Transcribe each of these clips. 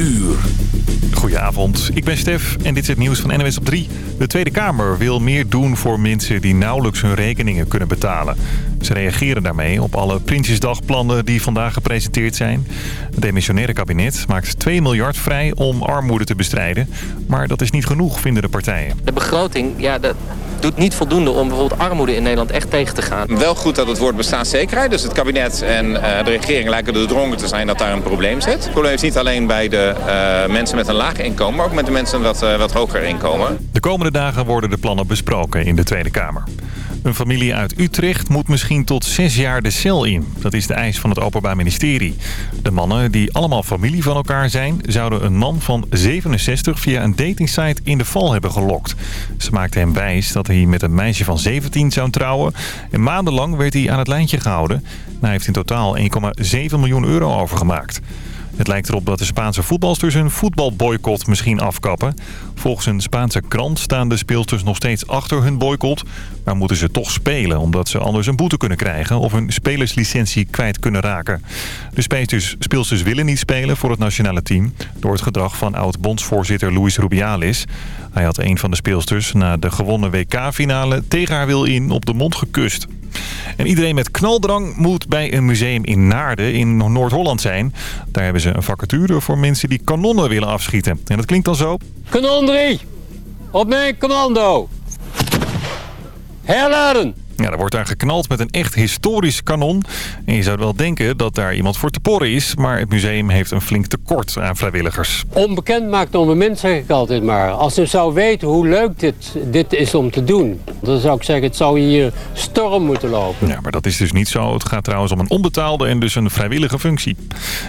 uur. Goedenavond, ik ben Stef en dit is het nieuws van NWS op 3. De Tweede Kamer wil meer doen voor mensen die nauwelijks hun rekeningen kunnen betalen. Ze reageren daarmee op alle Prinsjesdagplannen die vandaag gepresenteerd zijn. Het demissionaire kabinet maakt 2 miljard vrij om armoede te bestrijden. Maar dat is niet genoeg, vinden de partijen. De begroting, ja, dat doet niet voldoende om bijvoorbeeld armoede in Nederland echt tegen te gaan. Wel goed dat het woord bestaanszekerheid. Dus het kabinet en eh, de regering lijken er drongen te zijn dat daar een probleem zit. Het probleem is niet alleen bij de eh, mensen met een laag inkomen, maar ook met de mensen met wat, uh, wat hoger inkomen. De komende dagen worden de plannen besproken in de Tweede Kamer. Een familie uit Utrecht moet misschien tot zes jaar de cel in. Dat is de eis van het Openbaar Ministerie. De mannen, die allemaal familie van elkaar zijn... zouden een man van 67 via een datingsite in de val hebben gelokt. Ze maakten hem wijs dat hij met een meisje van 17 zou trouwen. En maandenlang werd hij aan het lijntje gehouden. Hij heeft in totaal 1,7 miljoen euro overgemaakt. Het lijkt erop dat de Spaanse voetbalsters hun voetbalboycott misschien afkappen. Volgens een Spaanse krant staan de speelsters nog steeds achter hun boycott. Maar moeten ze toch spelen omdat ze anders een boete kunnen krijgen... of hun spelerslicentie kwijt kunnen raken. De speelsters, speelsters willen niet spelen voor het nationale team... door het gedrag van oud-bondsvoorzitter Luis Rubialis. Hij had een van de speelsters na de gewonnen WK-finale tegen haar wil in op de mond gekust. En iedereen met knaldrang moet bij een museum in Naarden in Noord-Holland zijn. Daar hebben ze een vacature voor mensen die kanonnen willen afschieten. En dat klinkt dan zo. Kanon 3, op mijn commando. Herladen. Ja, er wordt daar geknald met een echt historisch kanon. En je zou wel denken dat daar iemand voor te porren is. Maar het museum heeft een flink tekort aan vrijwilligers. Onbekend maakt onbemind, zeg ik altijd maar. Als je zou weten hoe leuk dit, dit is om te doen... dan zou ik zeggen, het zou hier storm moeten lopen. Ja, maar dat is dus niet zo. Het gaat trouwens om een onbetaalde en dus een vrijwillige functie.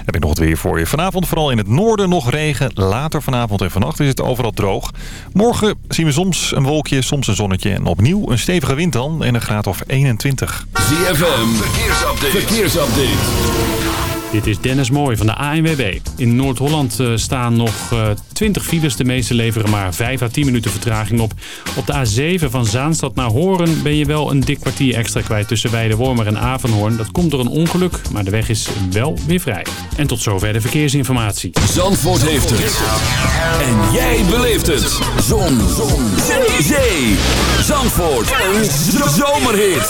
Heb ik nog het weer voor je. Vanavond vooral in het noorden nog regen. Later vanavond en vannacht is het overal droog. Morgen zien we soms een wolkje, soms een zonnetje. En opnieuw een stevige wind dan en een graad of 21. ZFM, verkeersupdate. verkeersupdate. Dit is Dennis Mooij van de ANWB. In Noord-Holland uh, staan nog uh, 20 files. De meeste leveren maar 5 à 10 minuten vertraging op. Op de A7 van Zaanstad naar Horen ben je wel een dik kwartier extra kwijt tussen Weidewormer en Avenhoorn. Dat komt door een ongeluk, maar de weg is wel weer vrij. En tot zover de verkeersinformatie. Zandvoort heeft het. En jij beleeft het. Zon. Zon. Zee. Zee. Zandvoort. Een zomerhit.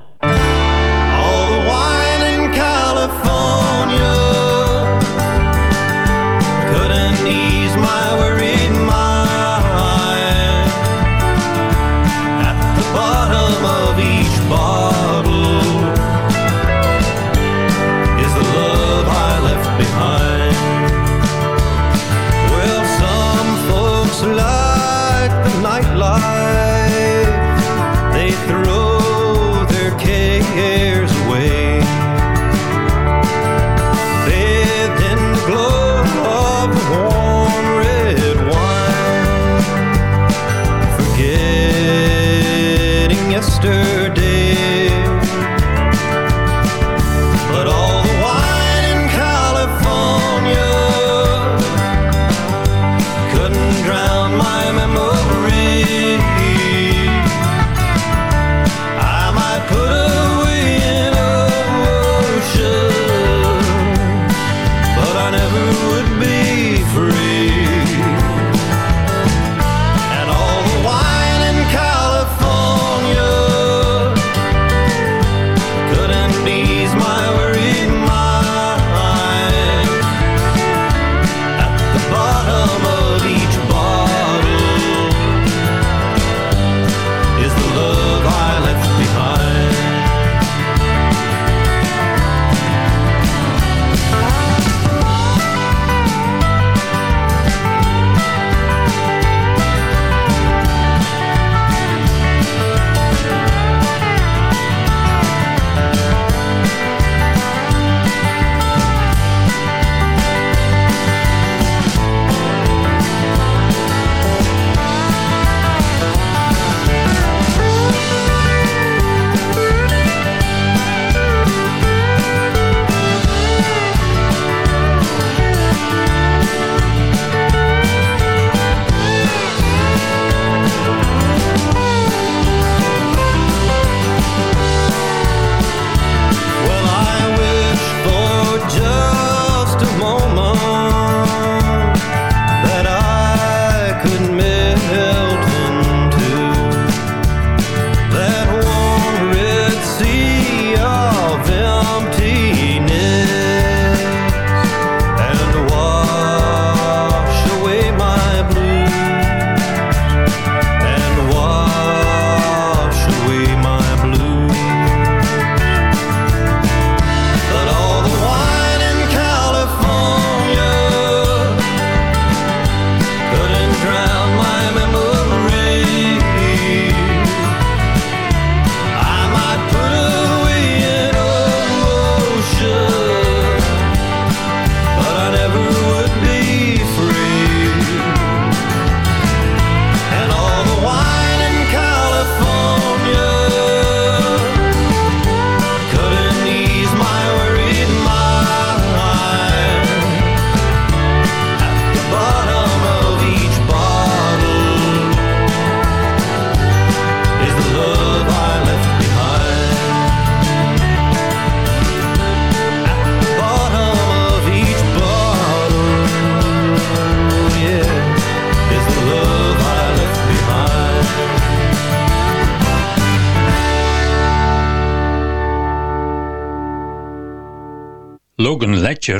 day.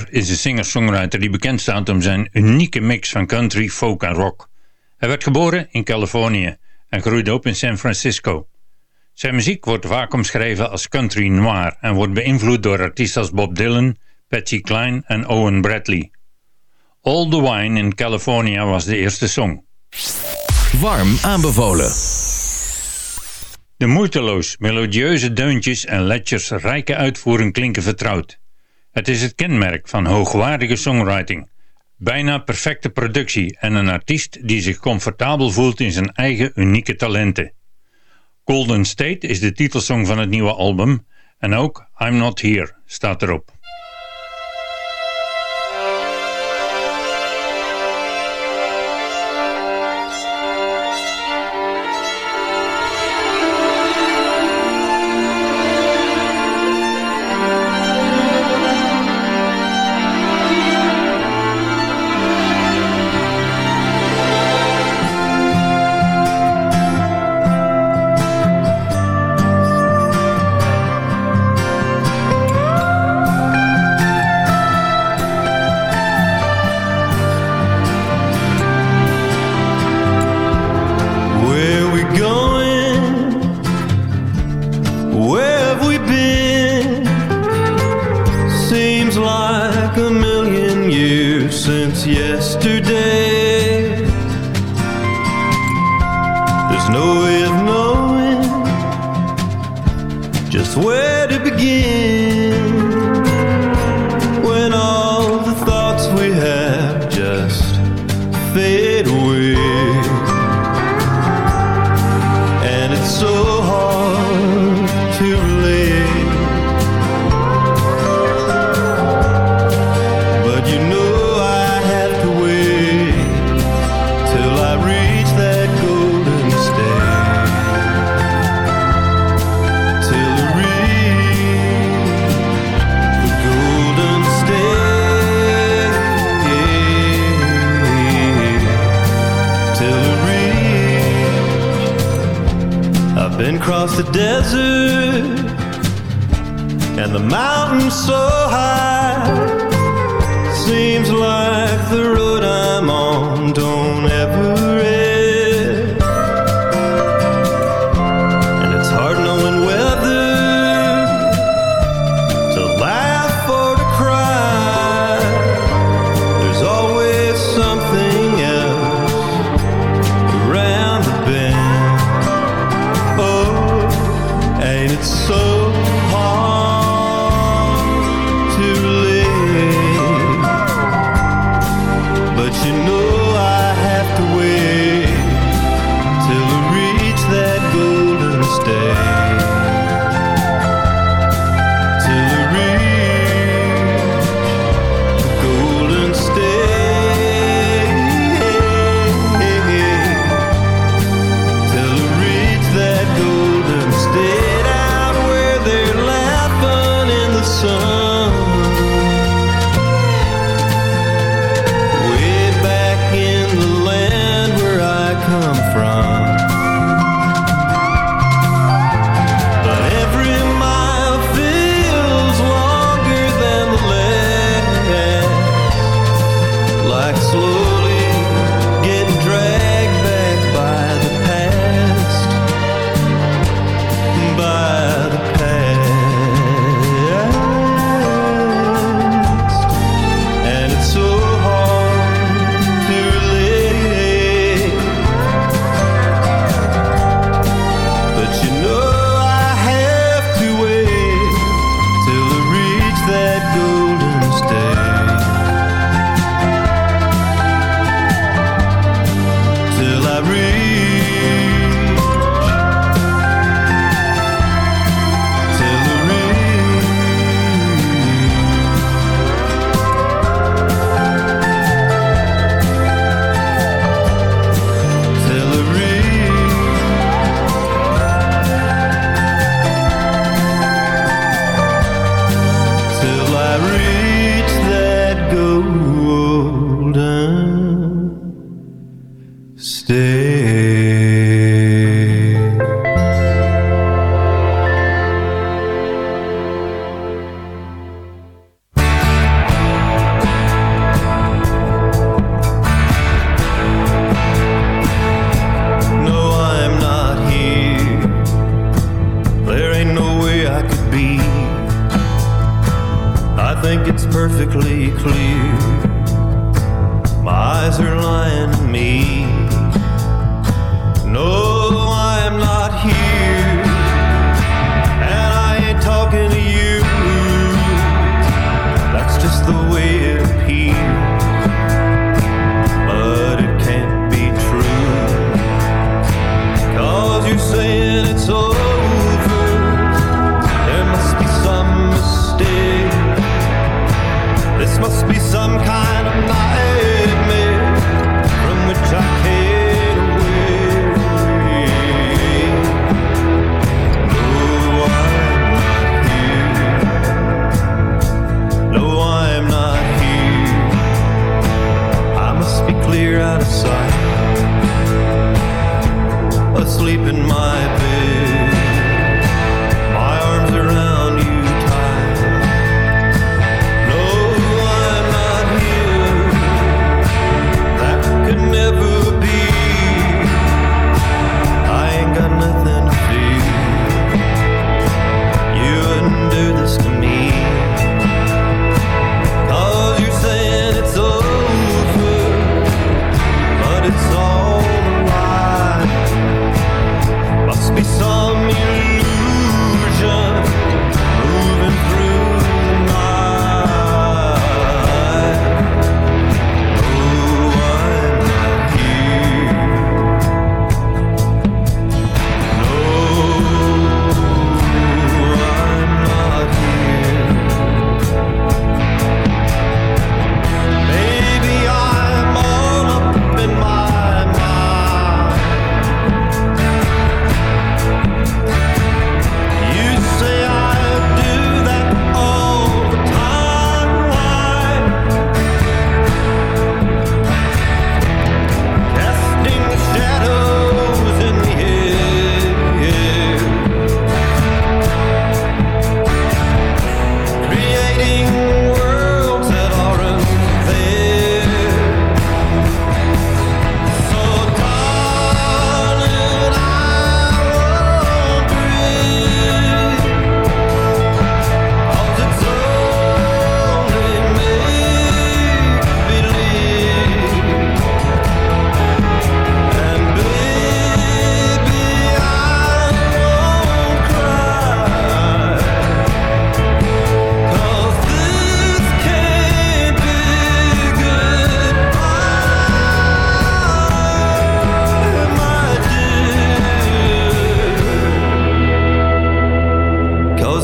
Is een singer-songwriter die bekend staat om zijn unieke mix van country, folk en rock. Hij werd geboren in Californië en groeide op in San Francisco. Zijn muziek wordt vaak omschreven als country noir en wordt beïnvloed door artiesten als Bob Dylan, Patsy Cline en Owen Bradley. All the Wine in California was de eerste song. Warm aanbevolen. De moeiteloos, melodieuze deuntjes en Ledgers rijke uitvoering klinken vertrouwd. Het is het kenmerk van hoogwaardige songwriting. Bijna perfecte productie en een artiest die zich comfortabel voelt in zijn eigen unieke talenten. Golden State is de titelsong van het nieuwe album en ook I'm Not Here staat erop.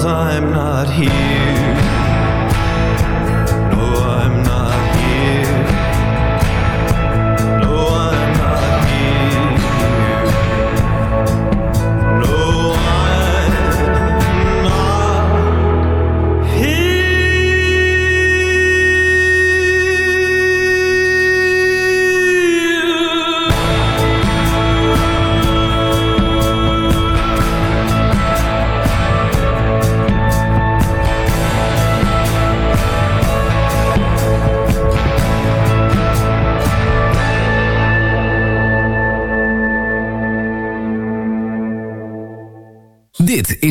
I'm not here.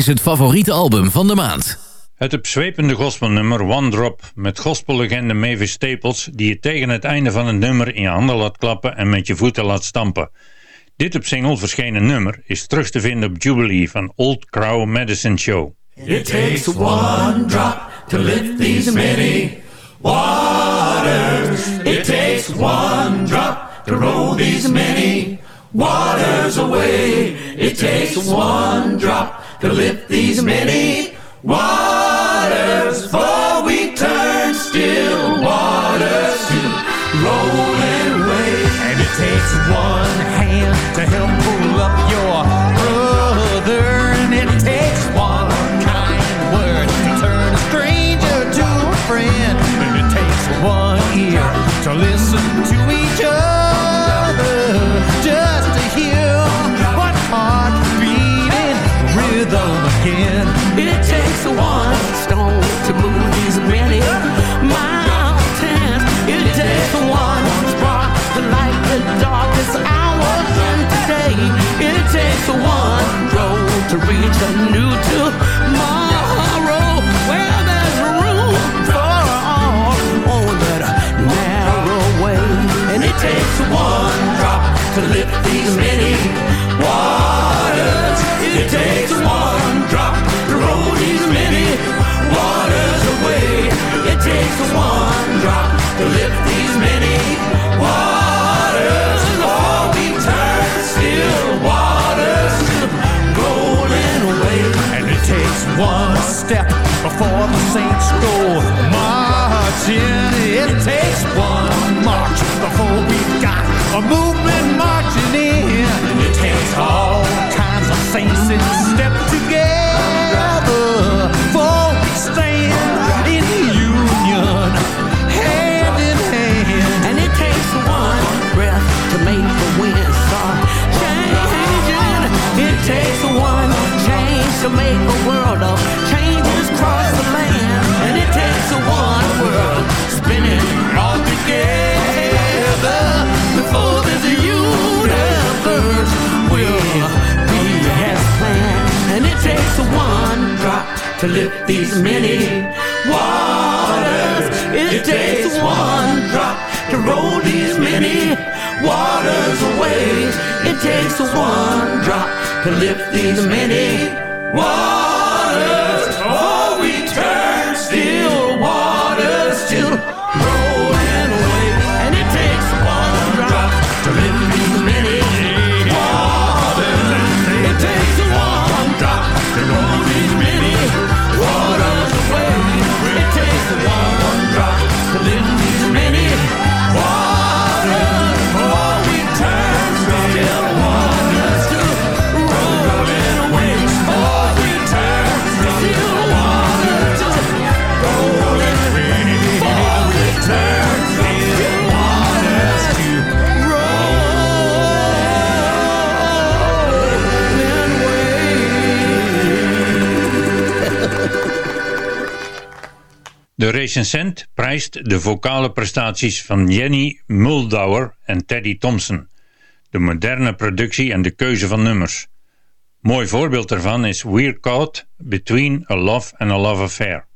is het favoriete album van de maand. Het opzwepende gospelnummer One Drop met gospellegende Mavis Staples... die je tegen het einde van het nummer in je handen laat klappen en met je voeten laat stampen. Dit op single verschenen nummer is terug te vinden op Jubilee van Old Crow Medicine Show. It takes one drop to lift these many waters. It takes one drop to roll these many waters away. It takes one drop to lift these many waters, for we turn still waters to rolling. to reach a new to before the saints go marching. It takes one march before we've got a movement marching in. It takes all kinds of saints that step together for we stand in union, hand in hand. And it takes one breath to make the wind start changing. It takes one change to make a world of takes one drop to lift these many waters. It, takes one drop to roll these many waters away. It takes one drop to lift these many waters. De recensent prijst de vocale prestaties van Jenny Muldauer en Teddy Thompson, de moderne productie en de keuze van nummers. Mooi voorbeeld daarvan is We're Caught Between a Love and a Love Affair.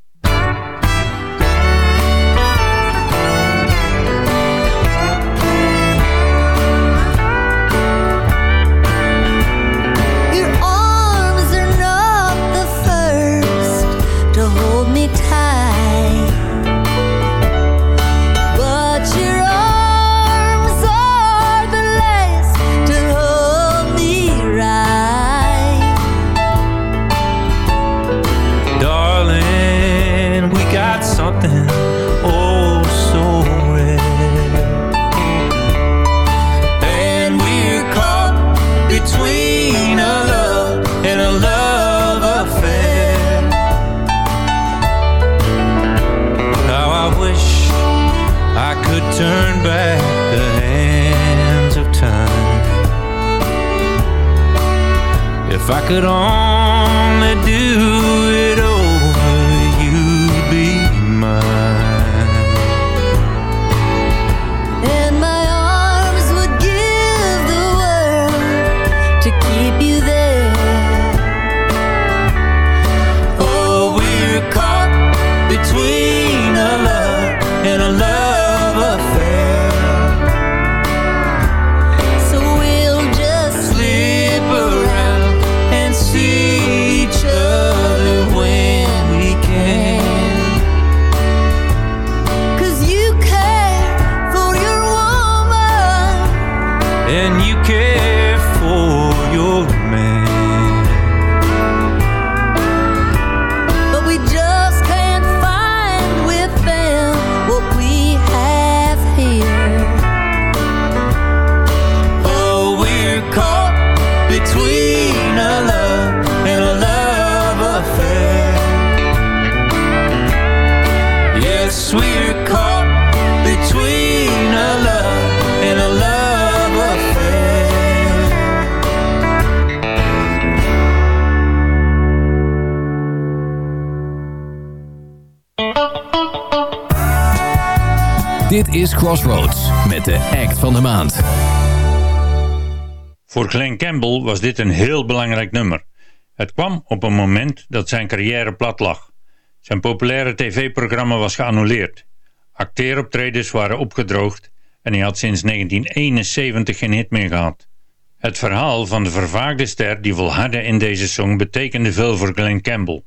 Could only is Crossroads met de act van de maand. Voor Glenn Campbell was dit een heel belangrijk nummer. Het kwam op een moment dat zijn carrière plat lag. Zijn populaire tv-programma was geannuleerd. Acteeroptredens waren opgedroogd en hij had sinds 1971 geen hit meer gehad. Het verhaal van de vervaagde ster die volhardde in deze song betekende veel voor Glenn Campbell.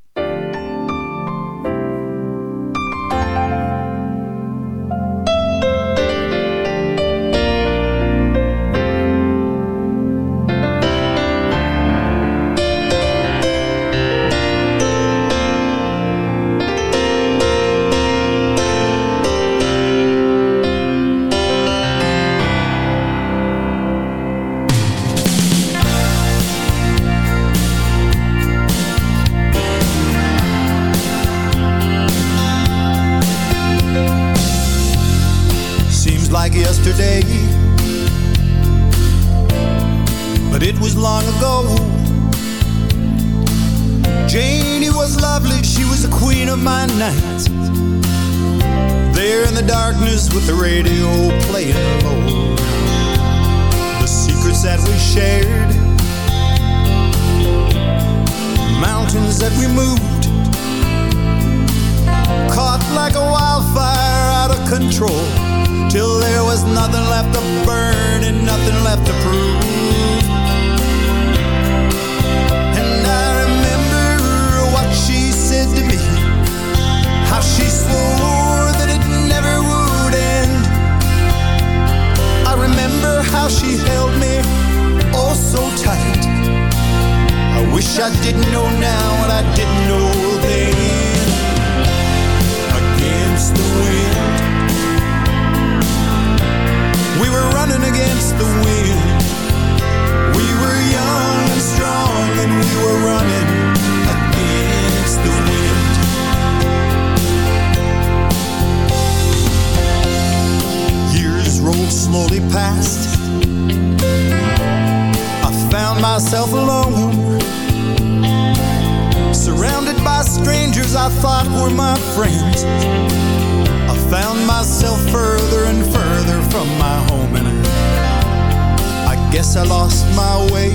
I lost my way.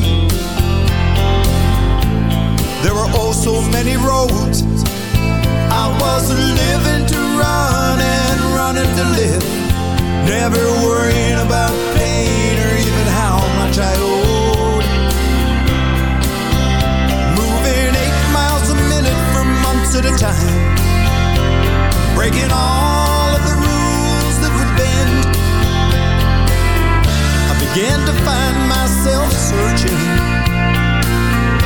There were oh so many roads. I was living to run and running to live. Never worrying about pain or even how much I owed. Moving eight miles a minute for months at a time. Breaking all began to find myself searching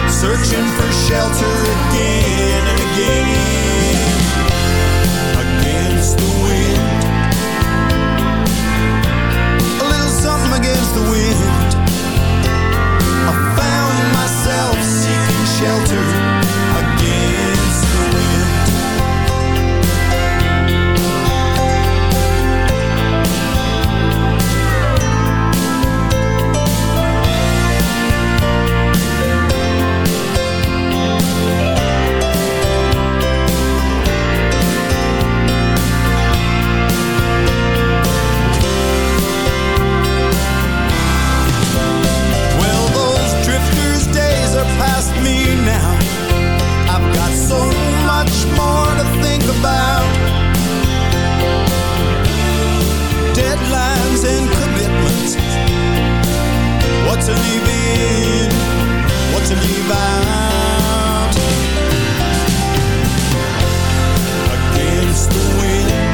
Searching for shelter again and again Against the wind. A little something against the wind. I found myself seeking shelter. much more to think about. Deadlines and commitments. What to leave in, what to leave out. Against the wind.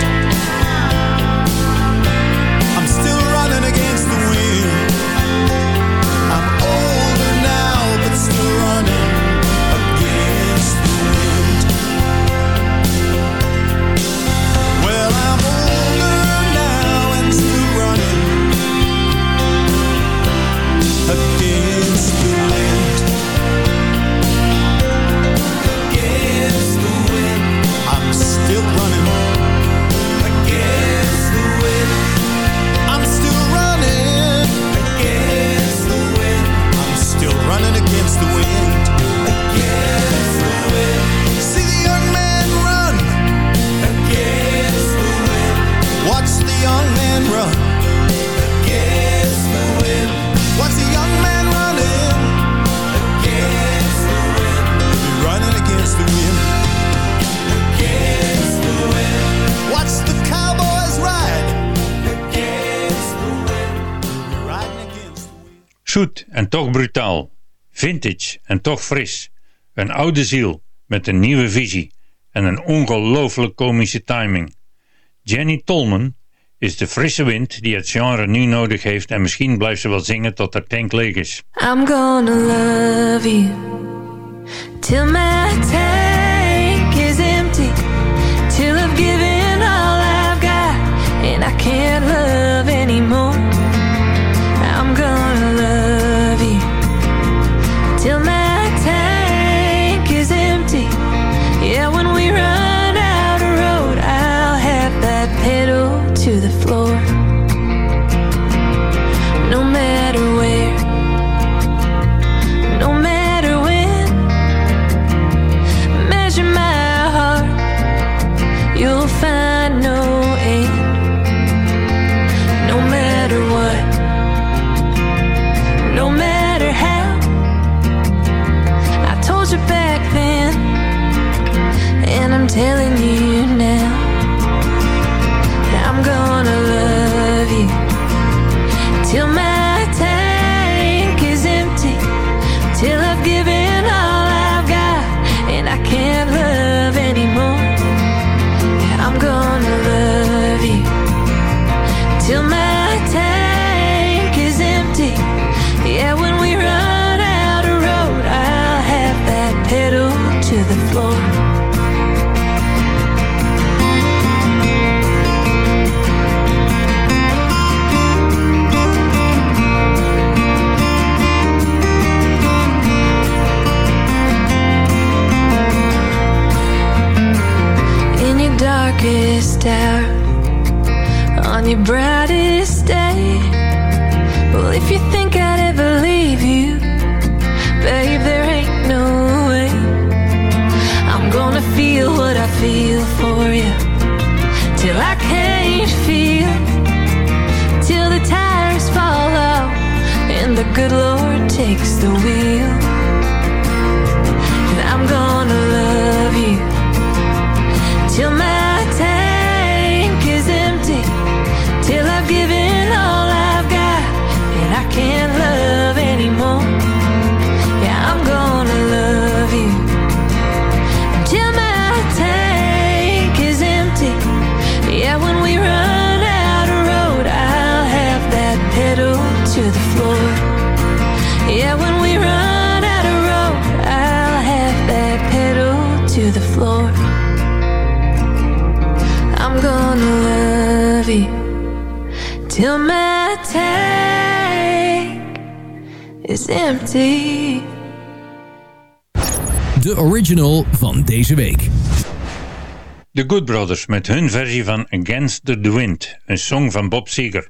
en toch fris. Een oude ziel met een nieuwe visie en een ongelooflijk komische timing. Jenny Tolman is de frisse wind die het genre nu nodig heeft en misschien blijft ze wel zingen tot haar tank leeg is. I'm gonna love you till my tank is empty till I've given all I've got and I can't I'm gonna love you till my tank is empty. De original van deze week. The Good Brothers met hun versie van Against the Wind, een song van Bob Seger.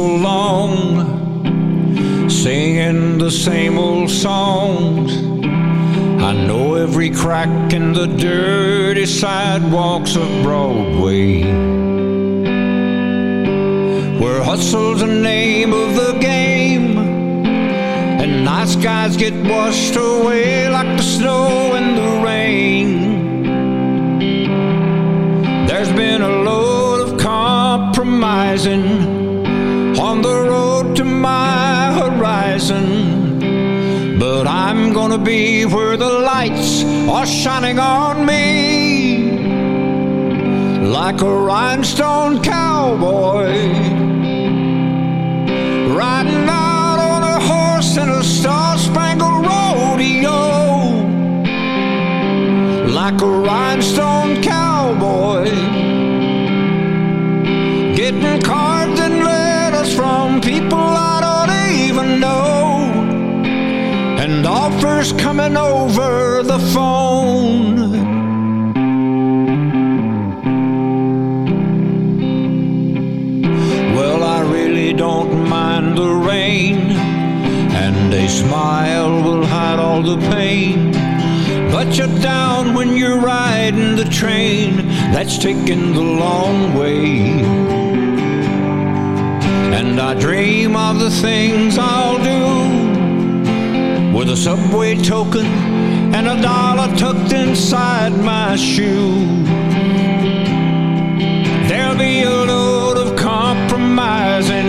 Long, singing the same old songs. I know every crack in the dirty sidewalks of Broadway. Where hustle's the name of the game, and nice guys get washed away like the snow and the rain. There's been a load of compromising on the road to my horizon. But I'm gonna be where the lights are shining on me. Like a rhinestone cowboy. Riding out on a horse in a star-spangled rodeo. Like a rhinestone cowboy. Getting cards offers coming over the phone. Well I really don't mind the rain and a smile will hide all the pain. But you're down when you're riding the train. That's taking the long way. And I dream of the things I'll do with a subway token and a dollar tucked inside my shoe. There'll be a load of compromising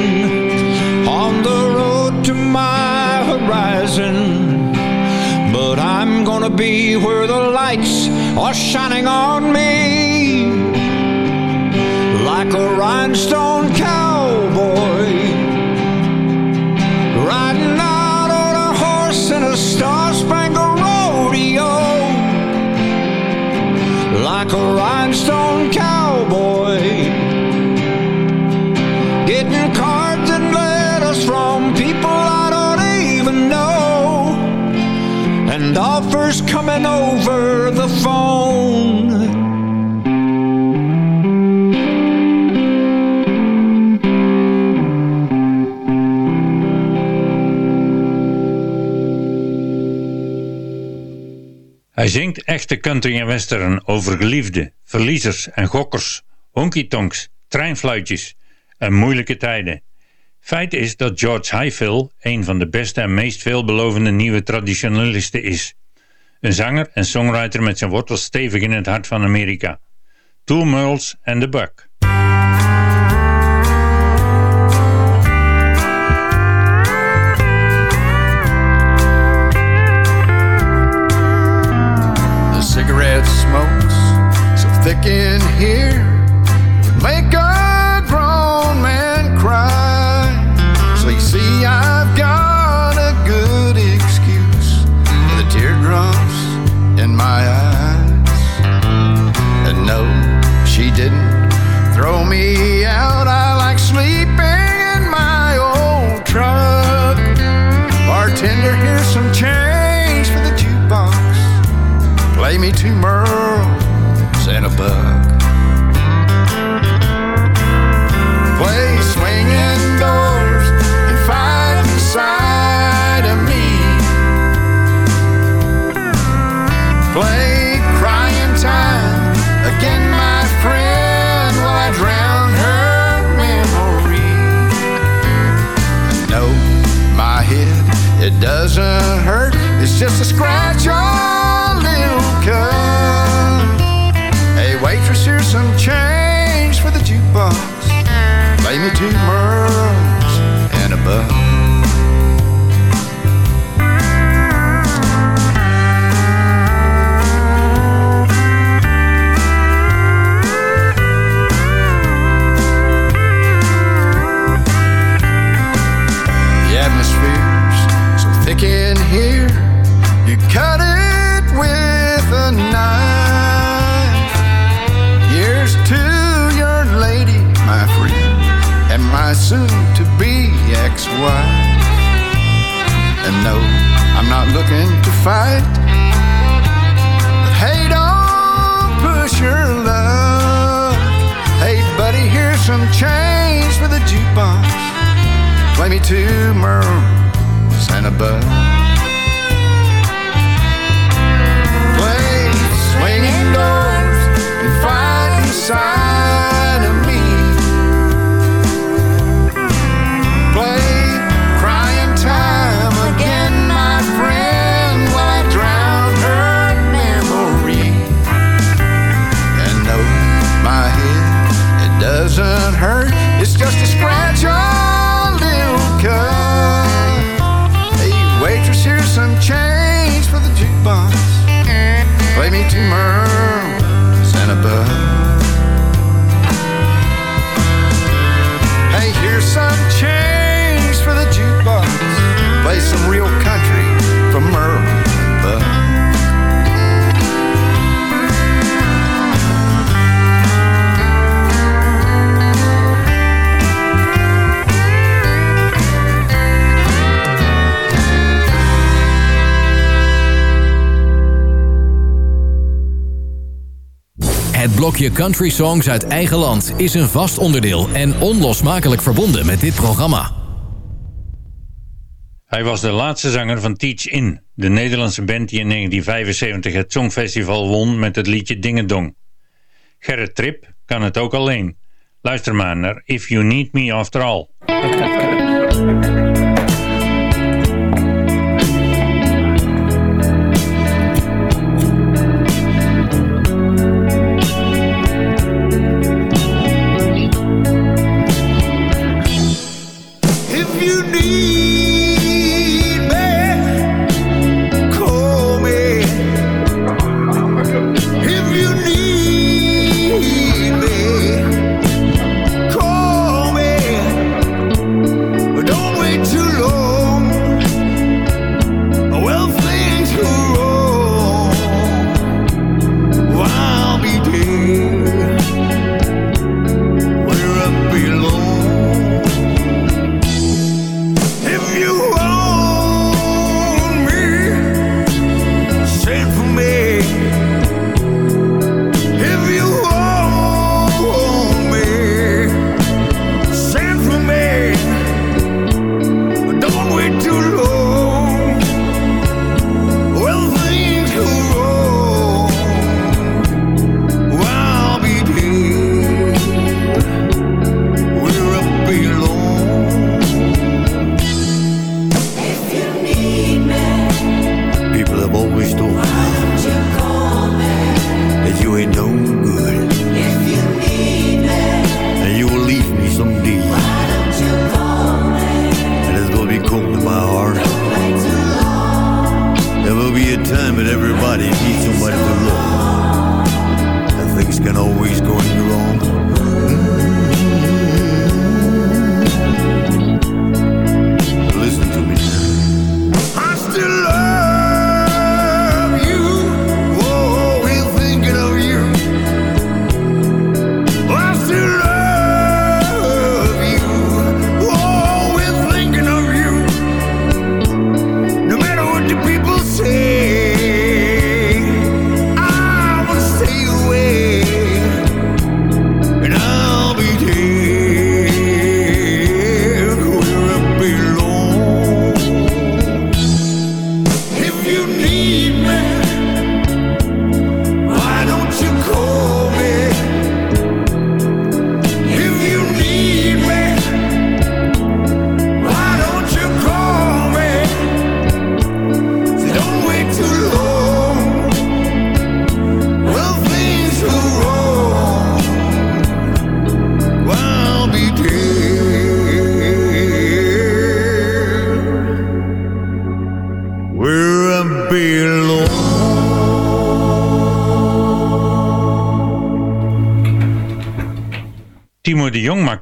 on the road to my horizon. But I'm gonna be where the lights are shining on me like a rhinestone cowboy look around Hij zingt echte country en western over geliefden, verliezers en gokkers, honky-tonks, treinfluitjes en moeilijke tijden. Feit is dat George Highfill een van de beste en meest veelbelovende nieuwe traditionalisten is. Een zanger en songwriter met zijn wortels stevig in het hart van Amerika. Two Merles and the Buck. In here make make Je country songs uit eigen land is een vast onderdeel en onlosmakelijk verbonden met dit programma. Hij was de laatste zanger van Teach In, de Nederlandse band die in 1975 het Songfestival won met het liedje Dingedong. Gerrit Trip kan het ook alleen. Luister maar naar If You Need Me After All.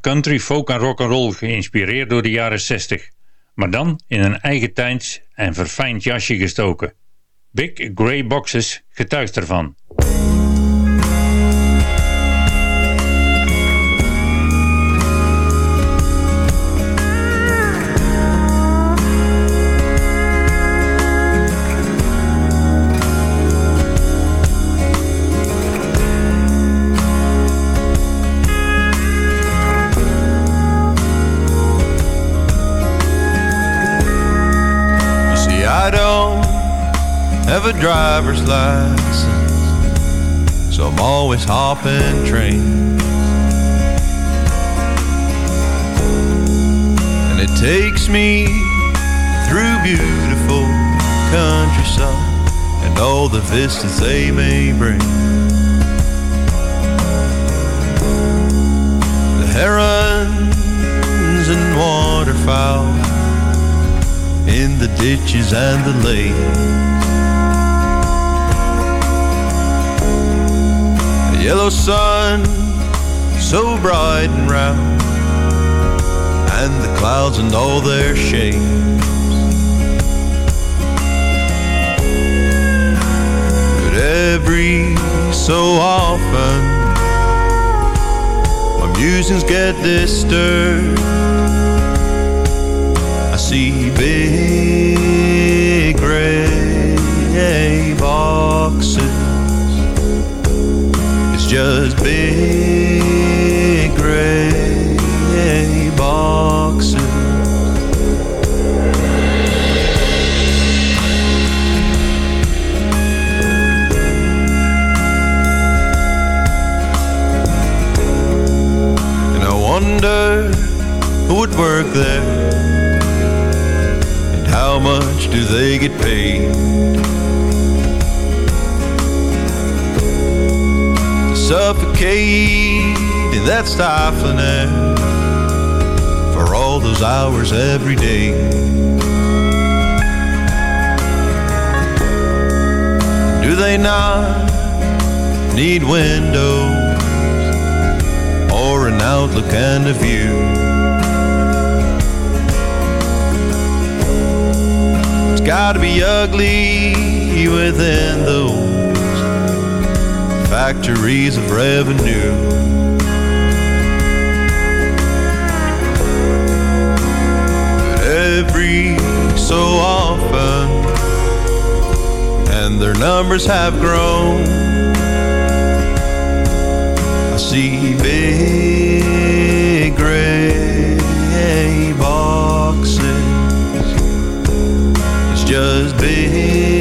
country, folk en rock'n'roll geïnspireerd door de jaren 60. Maar dan in een eigen tijds en verfijnd jasje gestoken. Big Grey Boxes getuigt ervan. Have a driver's license, so I'm always hopping trains. And it takes me through beautiful countryside and all the vistas they may bring. The herons and waterfowl in the ditches and the lakes. Yellow sun, so bright and round, and the clouds and all their shapes. But every so often, my musings get disturbed. I see big gray boxes. Just big gray boxes. And I wonder who would work there and how much do they get paid? Suffocate in that stifling air for all those hours every day. Do they not need windows or an outlook and a view? It's gotta be ugly within those factories of revenue. But every so often, and their numbers have grown, I see big gray boxes. It's just big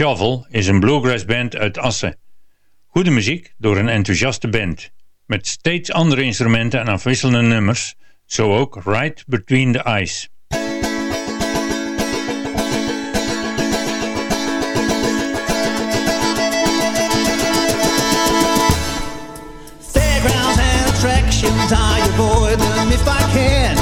Shovel is een bluegrass band uit Assen. Goede muziek door een enthousiaste band. Met steeds andere instrumenten en afwisselende nummers. Zo ook Right Between the Eyes. Fairgrounds and attractions, I avoid if I can.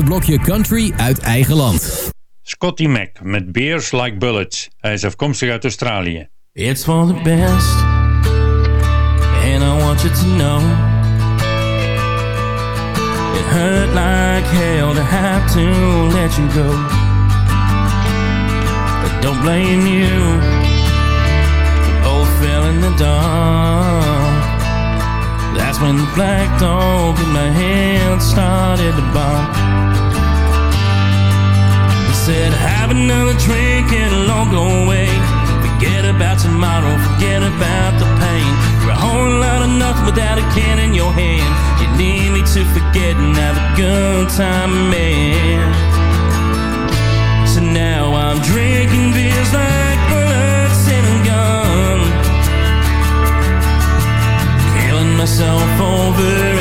Het blokje Country uit eigen land. Scotty Mac met Beers Like Bullets. Hij is afkomstig uit Australië. It's for the best, and I want you to know it hurt like hell to have to let you go. But don't blame you, we both fell in the dark. When the black dog in my head started to bark. He said, Have another drink and it'll all go away. Forget about tomorrow, forget about the pain. You're a whole lot of nothing without a can in your hand. You need me to forget and have a good time, myself over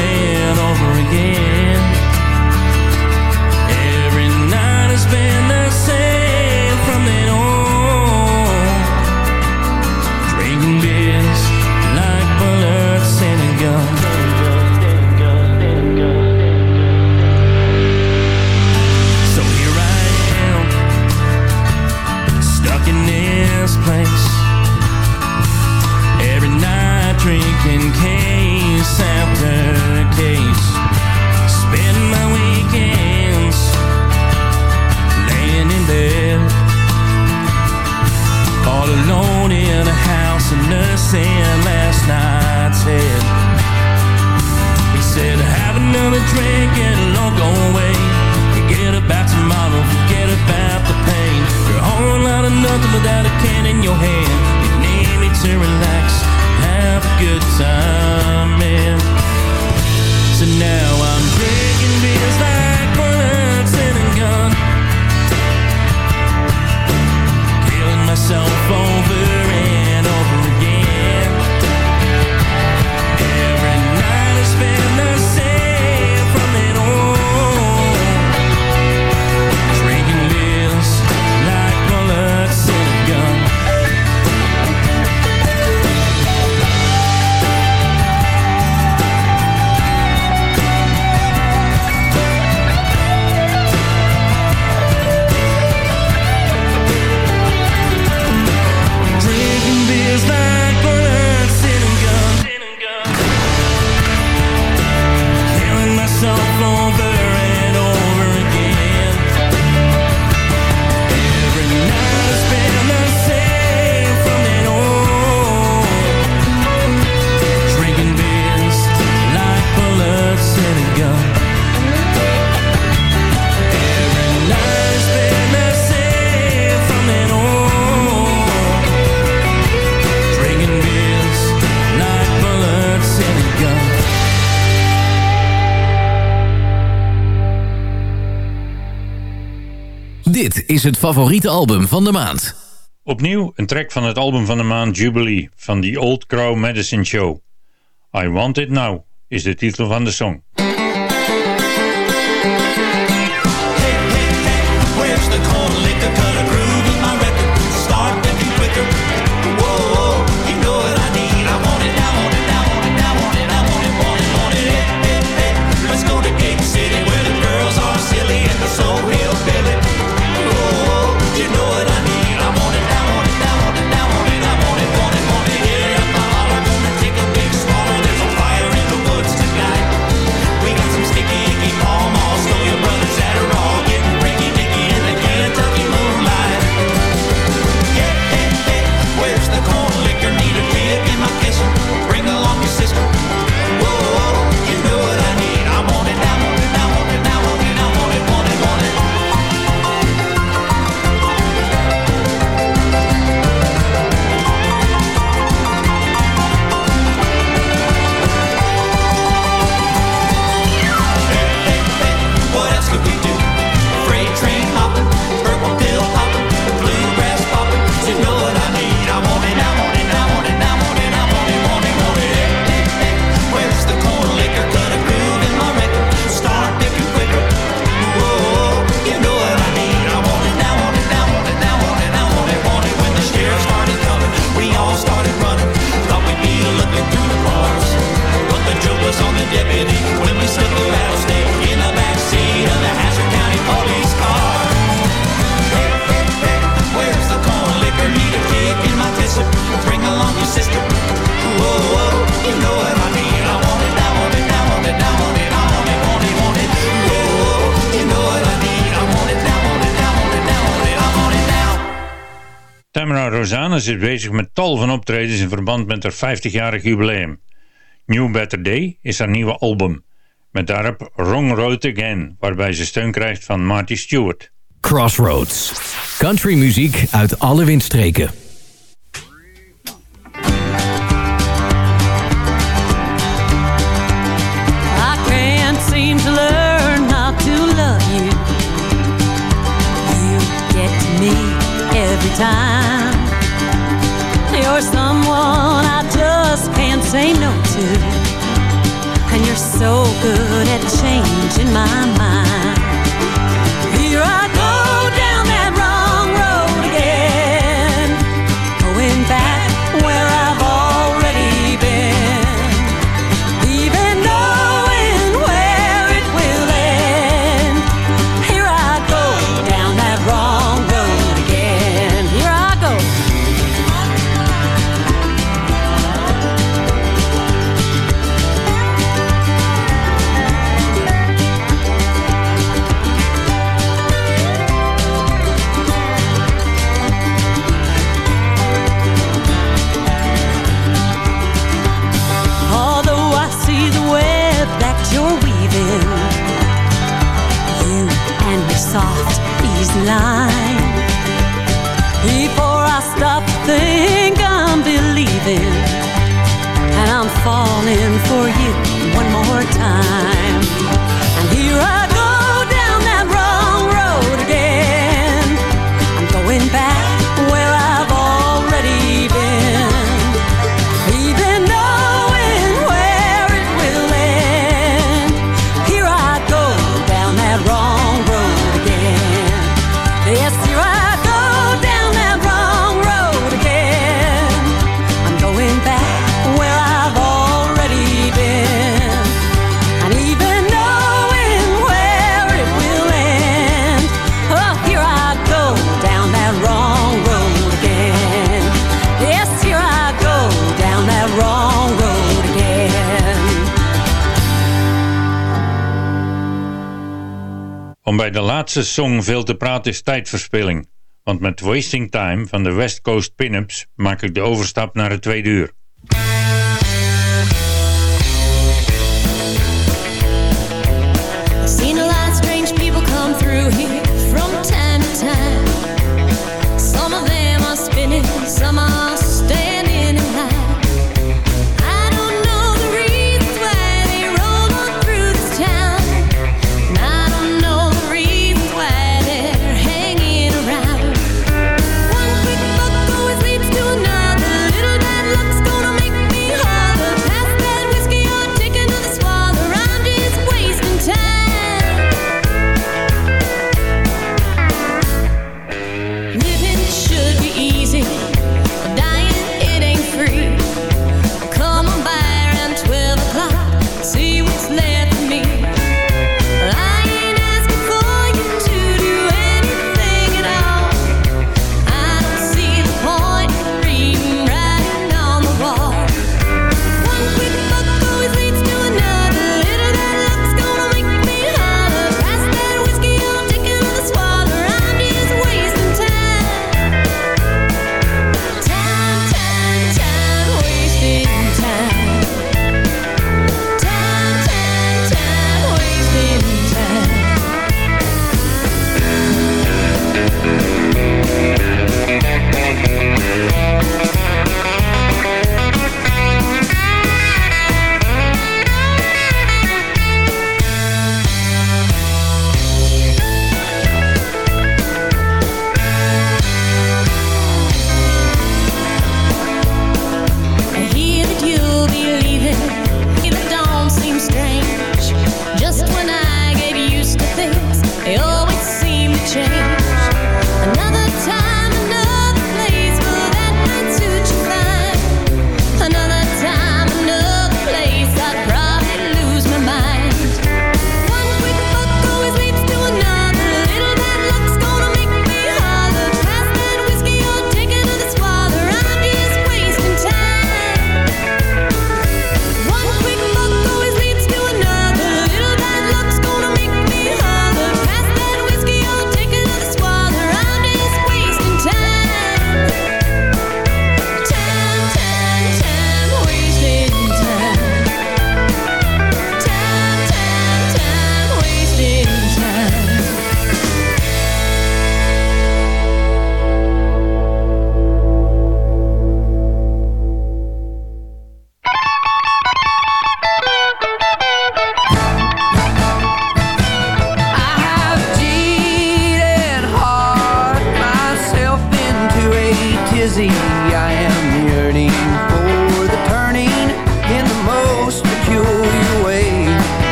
drink and go away. Forget about tomorrow, forget about the pain. Nothing without a can in your hand. You need me to relax, have a good time, man. So now I'm drinking beers like a gun. Killing myself is het favoriete album van de maand. Opnieuw een track van het album van de maand Jubilee van The Old Crow Medicine Show. I Want It Now is de titel van de song. is bezig met tal van optredens in verband met haar 50-jarig jubileum. New Better Day is haar nieuwe album, met daarop Wrong Road Again, waarbij ze steun krijgt van Marty Stewart. Crossroads. Country muziek uit alle windstreken. time You're someone I just can't say no to. And you're so good at changing my mind. laatste song veel te praten is tijdverspilling. Want met Wasting Time van de West Coast Pinups maak ik de overstap naar het tweede uur.